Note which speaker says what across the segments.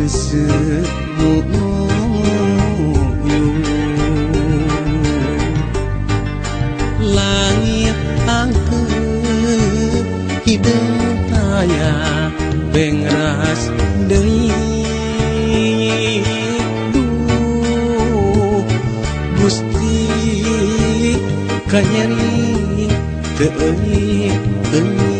Speaker 1: tanesi buyung Langit angkep hidung taya bengras deui Gusti kanyeri teu euy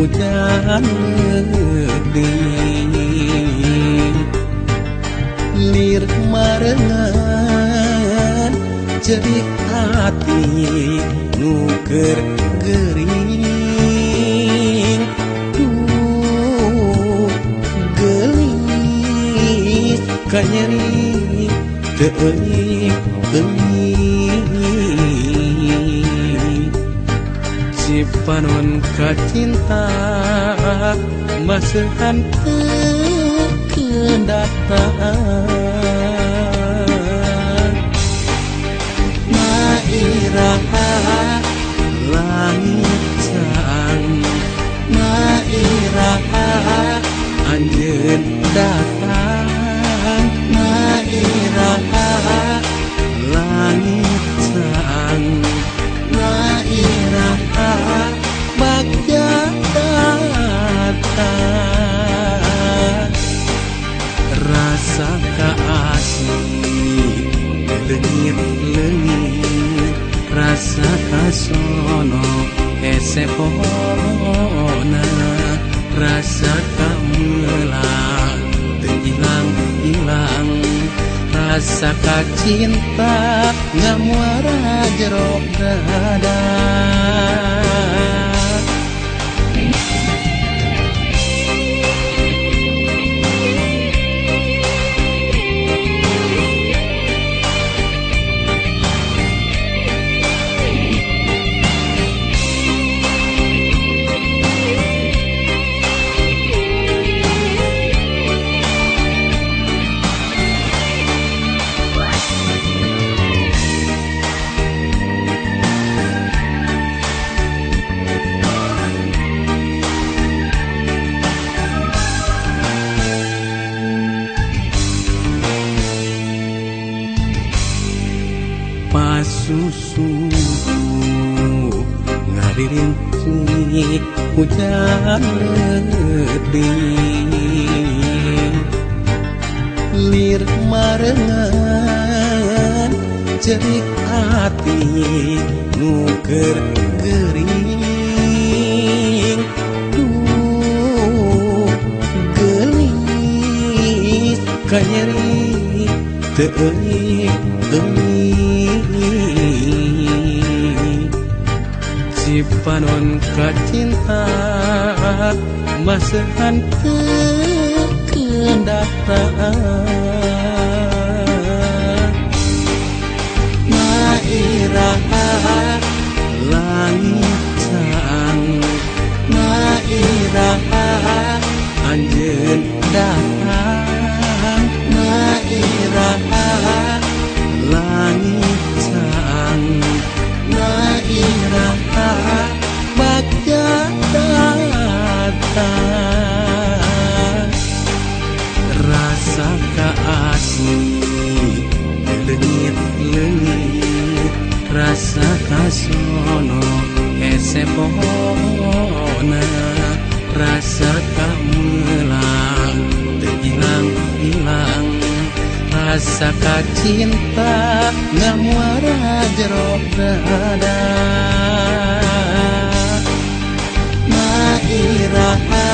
Speaker 1: hujan gede lir marengan cerik hati nuker gering duh gelis kanyeri teeling benih di panon kacinta ke kendataan Mairaha langit sang Mairaha anjeun datang. sono esepona pohona rasa kamulah hilang hilang rasa kacinta nggak muara jerok dada susu ngaririntui hujan leuting lir marengan cerik hati nuker gering duh gelis kanyeri teuing si panon kacinta masahan ke Denyit leungit rasa kasono esepona rasa kamelang hilang hilang rasa kacinta namuara jerok dada Mairaha